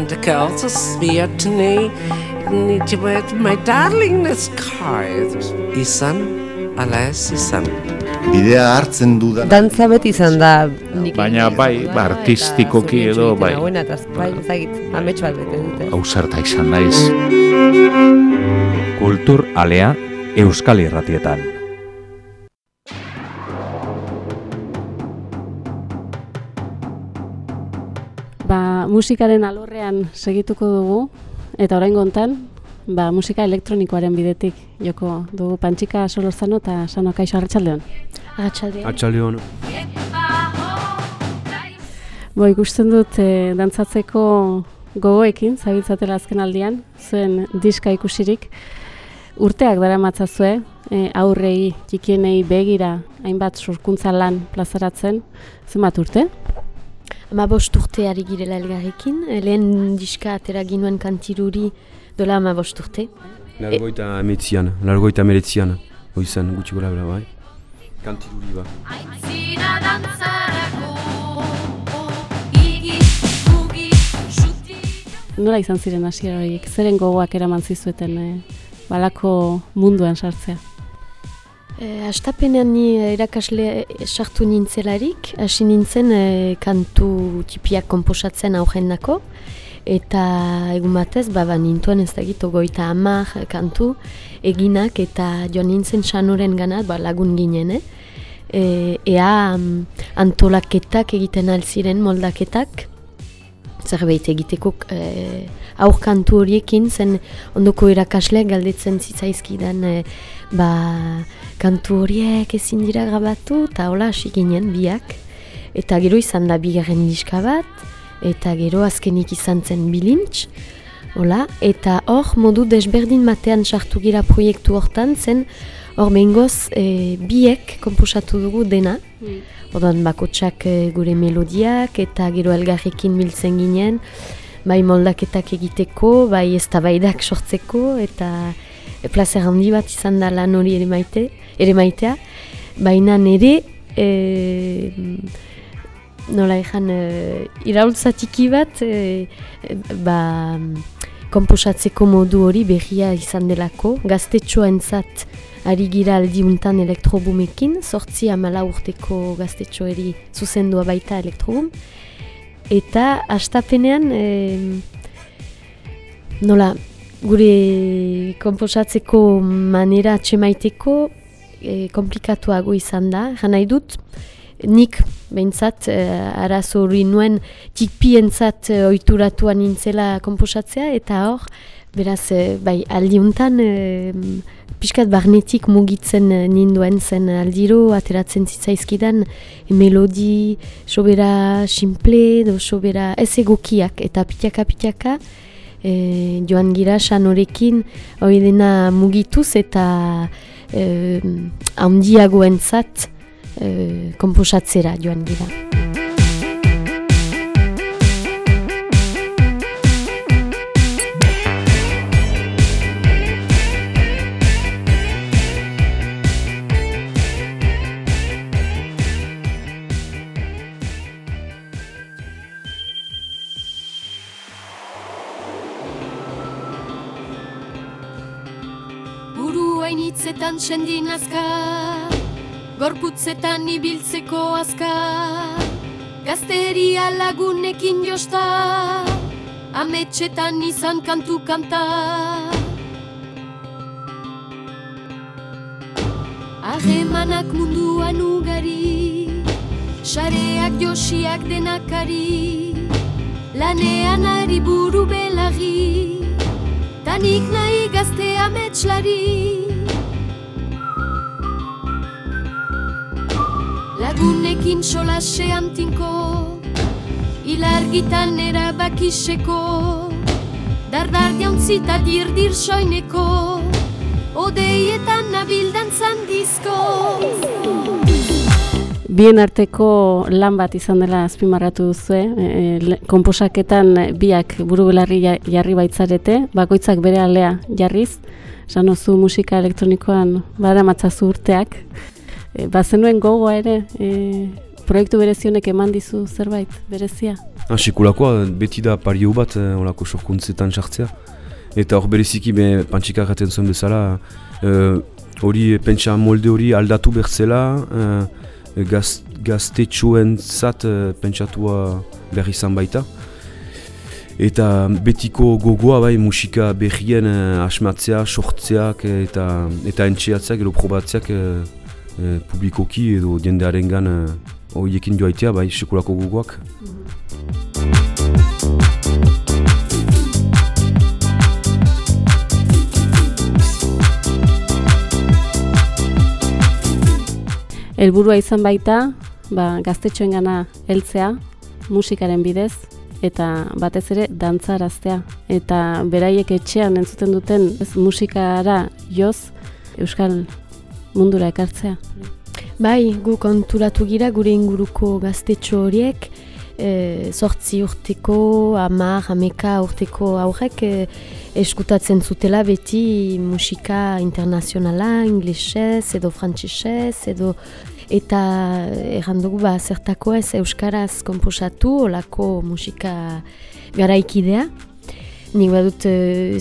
And the girls swear to me, need to wait, my darling, kite. Izan, ala ez izan. Bidea hartzen dudan Dantza beti izan da nik Baina bai, ba, artistikoki edo, bai. Hauena, eta bai, ezagit, amets bat bete dute. Ausarta izan naiz. Kultur alea Euskal Irratietan. Musikaren alorrean segituko dugu, eta orain gontan, ba, musika elektronikoaren bidetik joko dugu Pantxika Solorzano eta Sano Kaixo Arratxaldeon. Arratxaldeon. Atxaldeon. Bo, ikusten dut e, dantzatzeko gogoekin, zabiltzatela azken aldian, zuen diska ikusirik, urteak dara matzazue, e, aurrei, txikienei begira, hainbat sorkuntza lan plazaratzen, zenbat urte? Ama bost urte ari girela elgarrekin, eh, lehen diska atera ginuen kantiruri dola ama bost urte. Largoita emetzian, largoita meretzian. Oizan, gutxi gola bera bai. Kantiruri ba. Nola izan ziren hasiera horiek? Zeren gogoak eraman zizueten e, balako munduan sartzea? E, astapenean ni irakasle sartu nintzelarik, hasi nintzen eh, kantu tipiak komposatzen aurrendako, eta egun batez, baba nintuen ez dakit, ogoita hamar kantu eginak, eta joan nintzen sanoren ganat, ba, lagun ginen, eh? E, ea mm, antolaketak egiten alziren moldaketak, zerbait egiteko e, aurkantu horiekin, zen ondoko irakasleak galdetzen zitzaizkidan e, ba, kantu horiek ezin dira grabatu, eta hola hasi ginen biak. Eta gero izan da bigarren diska bat, eta gero azkenik izan zen bilintz, hola, eta hor modu desberdin batean sartu gira proiektu hortan, zen hor behingoz e, biek komposatu dugu dena, Odan bakotsak e, gure melodiak eta gero elgarrekin biltzen ginen, bai moldaketak egiteko, bai eztabaidak sortzeko eta e, plazer handi bat izan da lan hori ere maite, ere maitea. Baina nire, e, nola ezan, e, iraultza txiki bat, e, ba, komposatzeko modu hori berria izan delako, gaztetxoa entzat ari gira aldiuntan elektrobumekin, sortzi amala urteko gaztetxoeri zuzendua baita elektrobum. Eta astapenean, e, nola, gure komposatzeko manera atxemaiteko e, komplikatuago izan da, gana dut, nik behintzat e, arazo hori nuen tikpientzat e, oituratuan nintzela komposatzea, eta hor, beraz, e, bai, aldiuntan, e, pixkat barnetik mugitzen eh, ninduen zen aldiro, ateratzen zitzaizkidan melodi, sobera simple, do sobera ez egokiak, eta pitaka-pitaka e, joan gira sanorekin hori dena mugituz eta e, handiagoentzat e, komposatzera joan gira. Hitzetan sendin azka Gorputzetan ibiltzeko azka Gazteria lagunekin josta Ametxetan izan kantu kanta Ahemanak munduan ugari Sareak josiak denakari. Lanean ari buru belagi Tanik nahi gazte ametxlari Lagunekin solasean tinko Ilargitan erabakiseko Dardar jauntzi eta dirdir soineko Odeietan nabildan zandizko Bien arteko lan bat izan dela azpimarratu duzue, e, e, komposaketan biak buru belarri ja- jarri baitzarete, bakoitzak bere alea jarriz, sanozu musika elektronikoan bada matzazu urteak. E, bazenuen gogoa ere, e, proiektu berezionek eman dizu zerbait, berezia? Ah, sekulakoa, beti da pario bat, eh, olako sorkuntzetan sartzea. Eta hor bereziki, be, pantxika erraten zuen bezala, eh, hori pentsa molde hori aldatu bertzela, uh, gaz, gaztetxoen zat uh, pentsatua berri izan baita. Eta betiko gogoa bai musika berrien uh, asmatzea, sortzeak eta eta entxeatzeak edo probatzeak uh, uh, publikoki edo jendearen gan uh, horiekin joaitea bai sekulako gogoak. Helburua izan baita, ba, gaztetxoen gana heltzea, musikaren bidez, eta batez ere dantzaraztea. Eta beraiek etxean entzuten duten ez, musikara joz, Euskal mundura ekartzea. Bai, gu konturatu gira gure inguruko gaztetxo horiek, e, sortzi urteko, amar, ameka urteko aurrek e, eskutatzen zutela beti musika internazionala, inglesez edo frantzisez edo eta errandugu ba zertako ez euskaraz komposatu olako musika garaikidea. Nik badut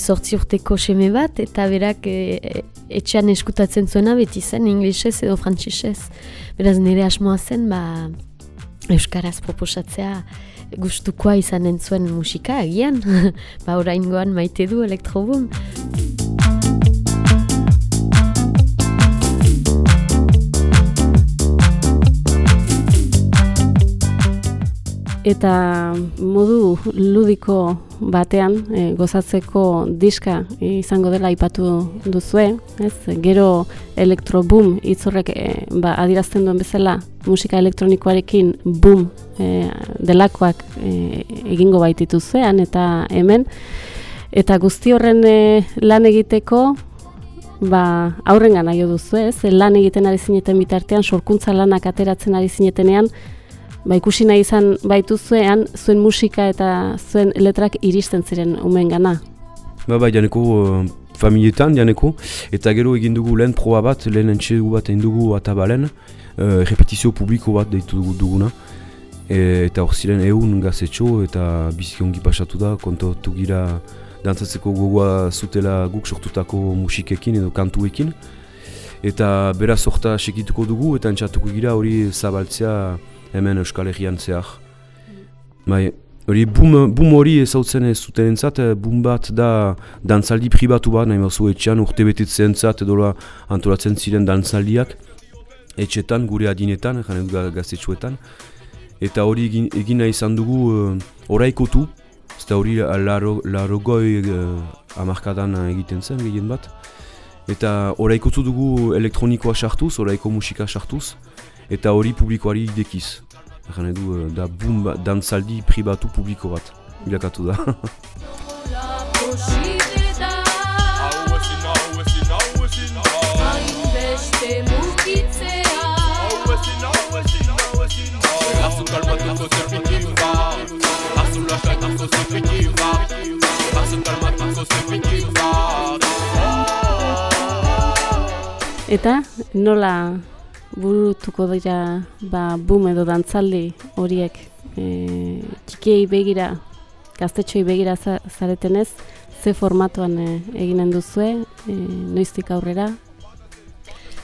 sortzi urteko seme bat eta berak e, etxean eskutatzen zuena beti zen inglesez edo frantzisez. Beraz nire asmoa zen ba euskaraz proposatzea gustukoa izanen zuen musika agian. ba orain goan maite du elektrobum. Eta modu ludiko batean e, gozatzeko diska izango dela aipatu duzue, ez? Gero elektroboom itzorrek e, ba, adirazten duen bezala musika elektronikoarekin boom e, delakoak e, egingo baititu zean eta hemen eta guzti horren e, lan egiteko ba aurrengan nahi duzu, ez? Lan egiten ari zineten bitartean sorkuntza lanak ateratzen ari zinetenean ba, ikusi nahi izan baitu zuean, zuen musika eta zuen letrak iristen ziren umen gana. Ba, ba, janeko uh, familietan, janeko, eta gero egin dugu lehen proba bat, lehen entxegu bat egin dugu atabalen, uh, repetizio publiko bat deitu dugu duguna. E, eta hor ziren egun gazetxo eta biziki ongi pasatu da, kontatu gira dantzatzeko gogoa zutela guk sortutako musikekin edo kantuekin. Eta beraz horta sekituko dugu eta entxatuko gira hori zabaltzea hemen Euskal Herrian zehar. Bai, hori boom hori ezautzen ez zuten entzat, eh, bat da dantzaldi pribatu bat, nahi mazu etxean urte betetzen entzat edo antolatzen ziren dantzaldiak, etxetan, gure adinetan, jane du gaztetxuetan. Eta hori egin, egin nahi izan dugu uh, oraikotu, eta hori larogoi uh, amarkadan egiten zen gehien bat. Eta oraikotu dugu elektronikoa sartuz, oraiko musika sartuz, eta hori publikoari idekiz. Egan edu, eh, da boom ba, dantzaldi pribatu publiko bat, bilakatu da. Eta nola burutuko dira ba, boom edo dantzaldi horiek e, txikiei begira, gaztetxoi begira za, zaretenez, ze formatuan e, eginen duzue, e, noiztik aurrera?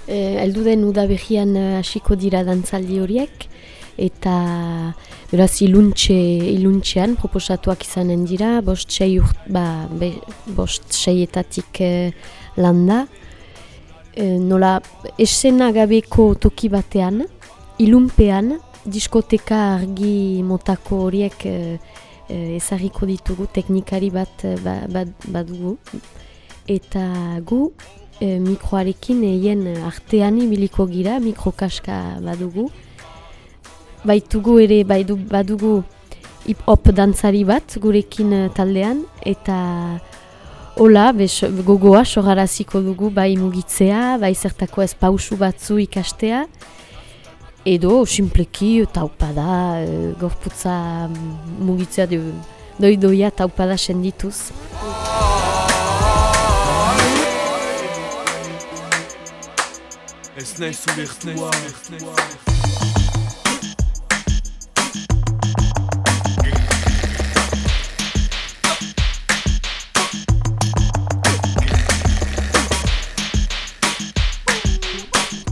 E, eldu den udabegian e, hasiko dira dantzaldi horiek, eta beraz iluntxe, iluntxean proposatuak izanen dira, bost sei, ba, be, bost seietatik e, landa, e, nola esena gabeko toki batean, ilunpean, diskoteka argi motako horiek e, e, ezagiko ditugu, teknikari bat ba, ba, badugu. Eta gu e, mikroarekin eien artean ibiliko gira, mikrokaska badugu. Baitugu ere baidu, badugu hip-hop dantzari bat gurekin taldean, eta Ola, bez, gogoa, sogaraziko dugu, bai mugitzea, bai zertako ez pausu batzu ikastea. Edo, simpleki, taupada, e, gorputza mugitzea, de, doi-doia taupada sendituz. Ez nahi zure, ez nahi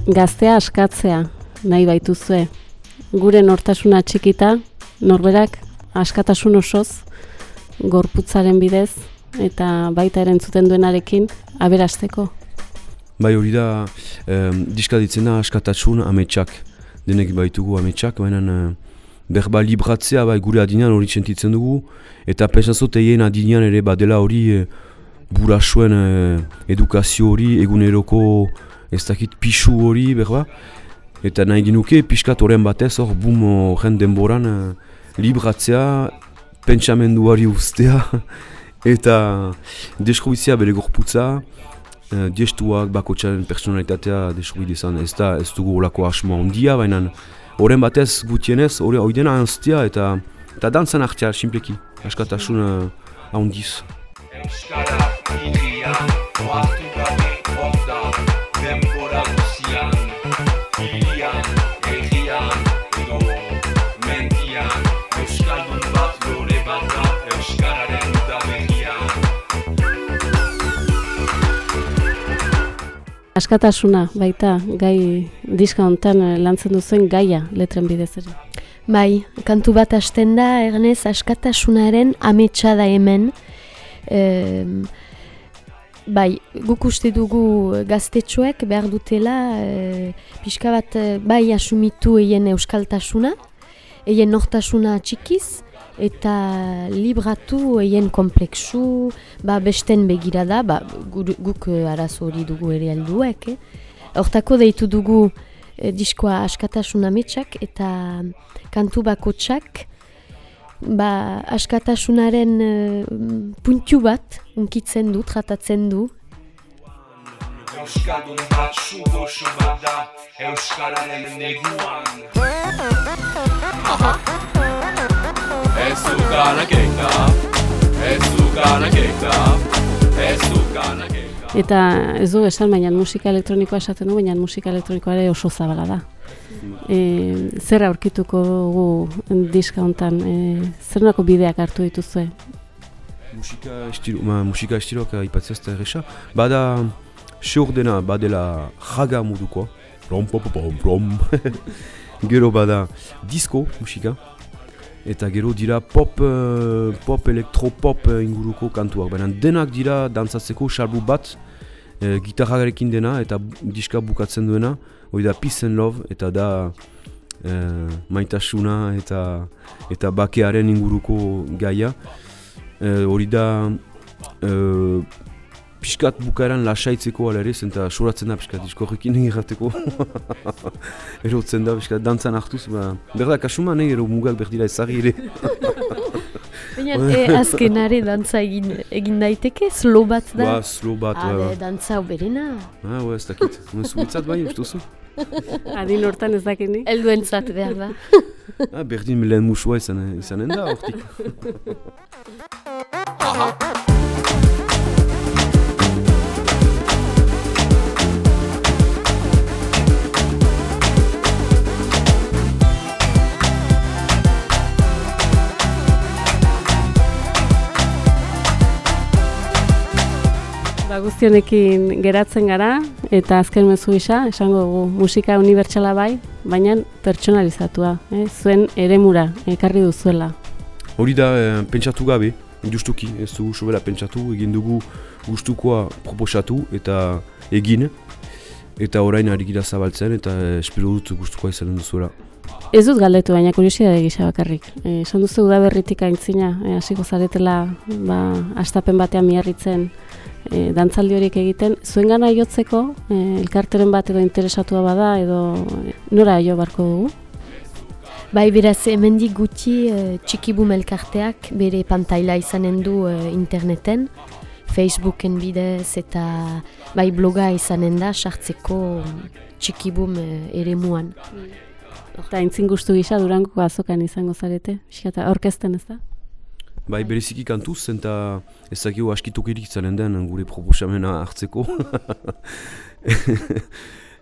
gaztea askatzea nahi baituzue. Gure nortasuna txikita, norberak askatasun osoz, gorputzaren bidez, eta baita erentzuten duenarekin, aberasteko. Bai hori da, diska ditzen da askatasun ametsak. Denek baitugu ametsak, baina uh, berba libratzea bai gure adinean hori sentitzen dugu. Eta pensazot egin adinean ere badela hori uh, burasuen uh, edukazio hori, eguneroko ez dakit pixu hori berba. Eta nahi ginuke pixkat horren batez hor bum horren denboran uh, libratzea, pentsamenduari ustea. eta deskrubizia bere gorputza, uh, diestuak, bakotxaren personalitatea deskrubidezan ez da ez dugu olako asmoa ondia, baina horren batez gutienez, hori oidena anztia eta eta dantzan artea, simpleki, askatasun uh, ahondiz. Euskara, Askatasuna, baita, gai diska hontan eh, lantzen duzuen gaia letren bidez ere. Bai, kantu bat hasten da, eganez, askatasunaren ametsa da hemen. Em, bai, guk uste dugu gaztetxoek behar dutela, e, pixka bat e, bai asumitu eien euskaltasuna, eien nortasuna txikiz, eta libratu eien kompleksu, ba, besten begirada, ba, guk e, arazo hori dugu ere alduek, eh? Hortako deitu dugu e, diskoa askatasun ametsak eta kantu bakotsak ba, askatasunaren e, puntu bat unkitzen du, tratatzen du. Euskaldun bat sugosu bat da, Euskararen neguan. Ez Eta ez du esan, baina musika elektronikoa esaten du, baina musika elektronikoa ere oso zabala da. E, zer aurkituko dugu diska hontan, e, zer nako bideak hartu dituzue? Musika estilo, ma, musika estiloak aipatzea ez da erresa. Bada, seur dena, badela jaga moduko. Prom, pom, pom, prom. gero bada disco musika. Eta gero dira pop, eh, pop, elektro-pop eh, inguruko kantuak. Baina denak dira dantzatzeko salbu bat, e, gitarrarekin dena eta diska bukatzen duena. Hori da Peace and Love eta da eh, maitasuna eta eta bakearen inguruko gaia. Eh, hori da uh, pixkat bukaeran lasaitzeko ala ere, zenta soratzen da pixkat diskorrekin egirrateko. Erotzen da pixkat dantzan hartuz, ba, berda kasuma nahi ero mugak berdira ezagri ere. Baina e, azkenare dantza egin, egin daiteke, slow bat da. ba, slow bat, ba, be, dantza berena. ba. Ah, ba, ez dakit. Zuetzat bai, uste duzu? Adin hortan ez dakini? Elduentzat behar da. Ah, berdin lehen musua izan, izanen da, hortik. Ba, guztionekin geratzen gara, eta azken mezu gisa, esango dugu, musika unibertsala bai, baina pertsonalizatua, eh? zuen eremura ekarri duzuela. Hori da, eh, pentsatu gabe, justuki, ez dugu sobera pentsatu, egin dugu gustukoa proposatu eta egin. Eta orain ari gira zabaltzen eta eh, espero dut gustukoa izanen duzuela. Ez dut galdetu, baina kuriosidade gisa bakarrik. Eh, Esan duzu udaberritik aintzina, eh, hasiko zaretela ba, astapen batean miarritzen eh, dantzaldi horiek egiten. Zuen gana jotzeko, eh, elkarteren bat edo interesatua bada, edo eh, nora jo barko dugu? Bai, beraz, hemendik gutxi eh, txikibum elkarteak bere pantaila izanen du eh, interneten, Facebooken bidez eta bai bloga izanen da sartzeko txikibum eh, eremuan. Eta aintzin gustu gisa durangoko azokan izango zarete, pixkata orkesten ez da? Bai, bereziki kantuz, eta ezakiu askitokirik izanen den gure proposamena hartzeko.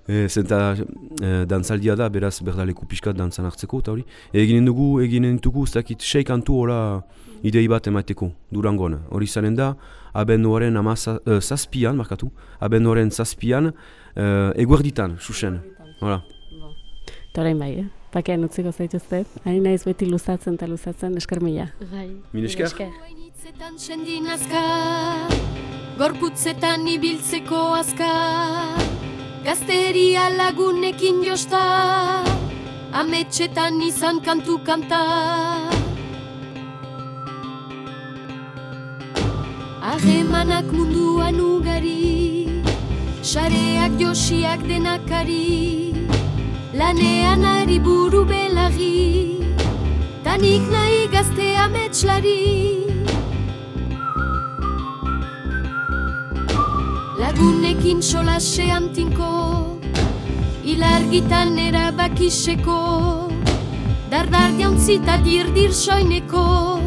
e, zenta e, dantzaldia da, beraz berdaleku pixkat dantzan hartzeko, eta hori. Eginen dugu, eginen dugu, ez dakit, sei kantu hola idei bat emateko, durangon. Hori izanen da, abenduaren ama za, e, zazpian, markatu, abenduaren zazpian, e, eguerditan, susen. Hala. Eta orain bai, eh? Pakean utziko zaituzte. Hain naiz beti luzatzen eta luzatzen esker mila. Bai. Sendin gorputzetan ibiltzeko azka, gazteria lagunekin josta, ametxetan izan kantu kanta. Ahemanak munduan ugari, sareak josiak denakari, lanean ari buru belagi, tanik nahi gazte ametslari. Lagunekin solasean tinko, ilargitan erabakiseko, dardar jauntzita dirdir soineko,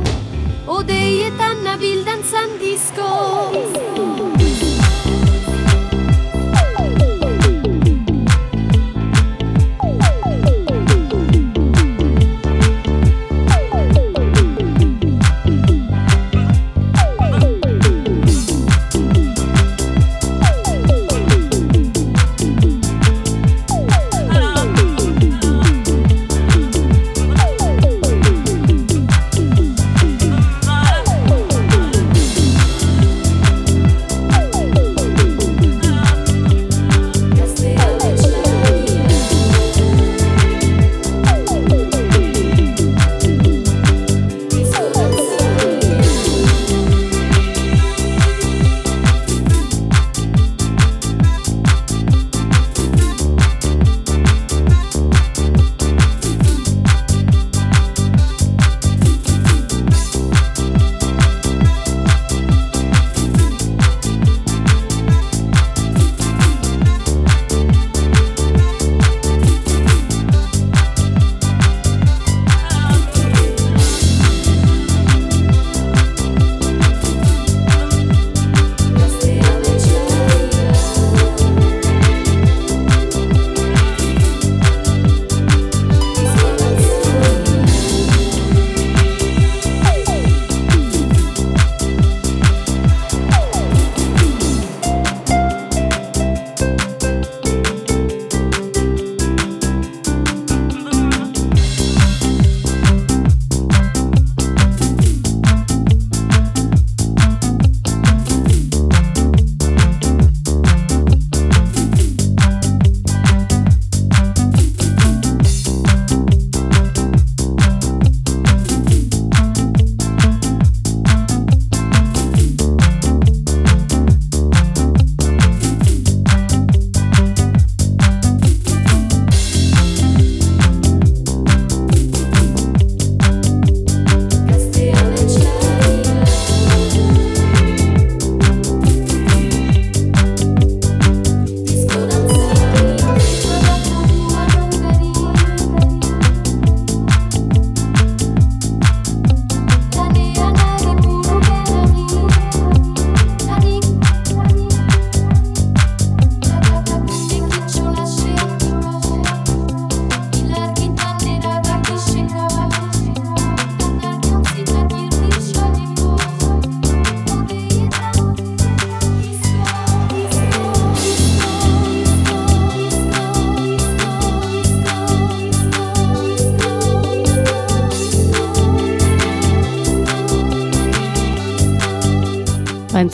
odeietan nabildan zandizko.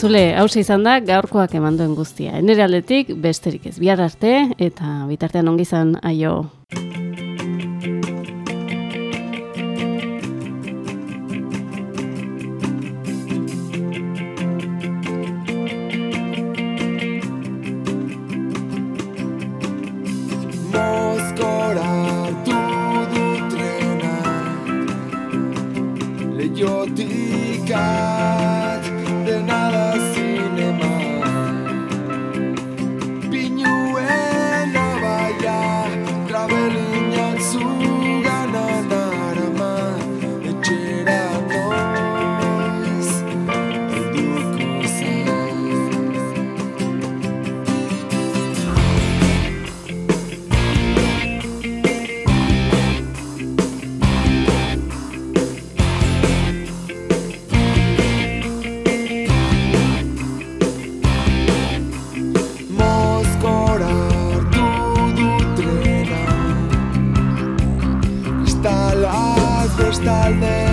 Entzule, hause izan da, gaurkoak eman duen guztia. Enere aldetik, besterik ez bihar arte, eta bitartean ongi izan, aio. cristal de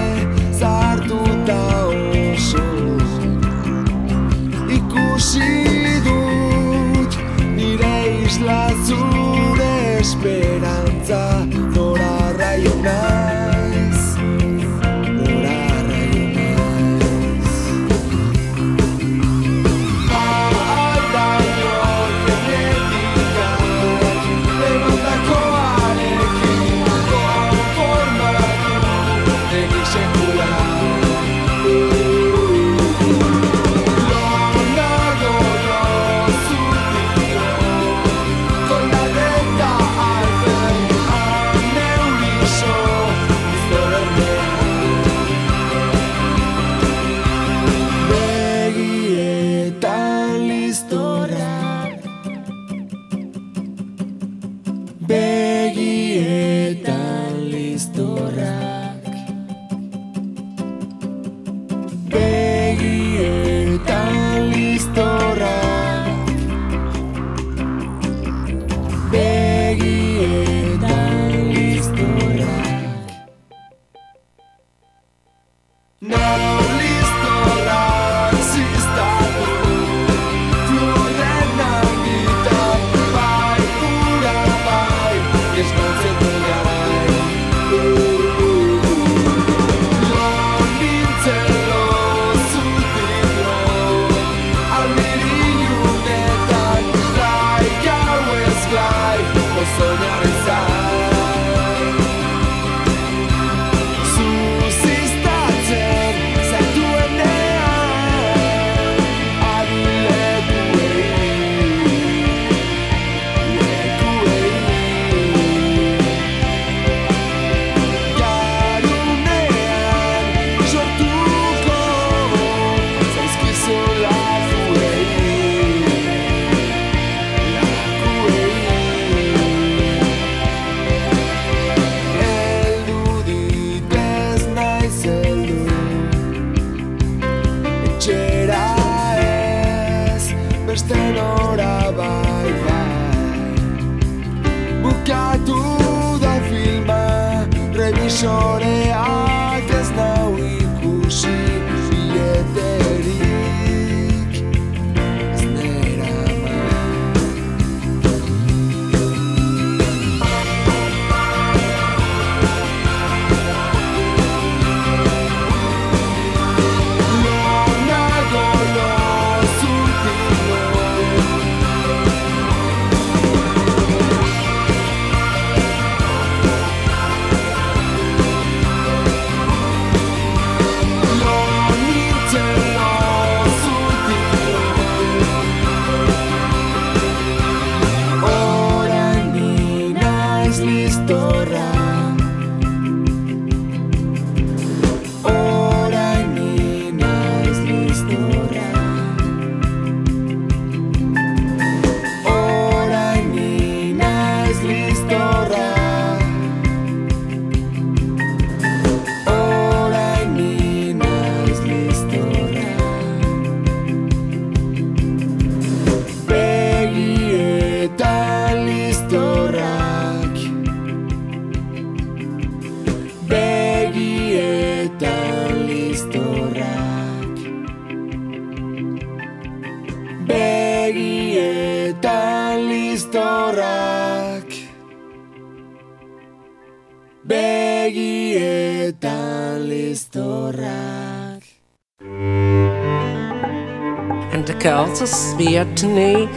kalt og svært ned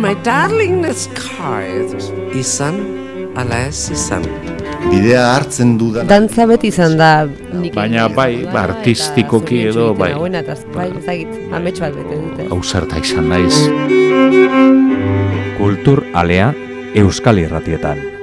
my darlingness card izan ala ez izan bidea hartzen dudan dantza beti izan da. Baina bai, bai artistikoki edo bai. nagoena, taz, bai ezagit ametsu bat bete dute. Ausarta izan naiz. Kultur alea euskal irratietan.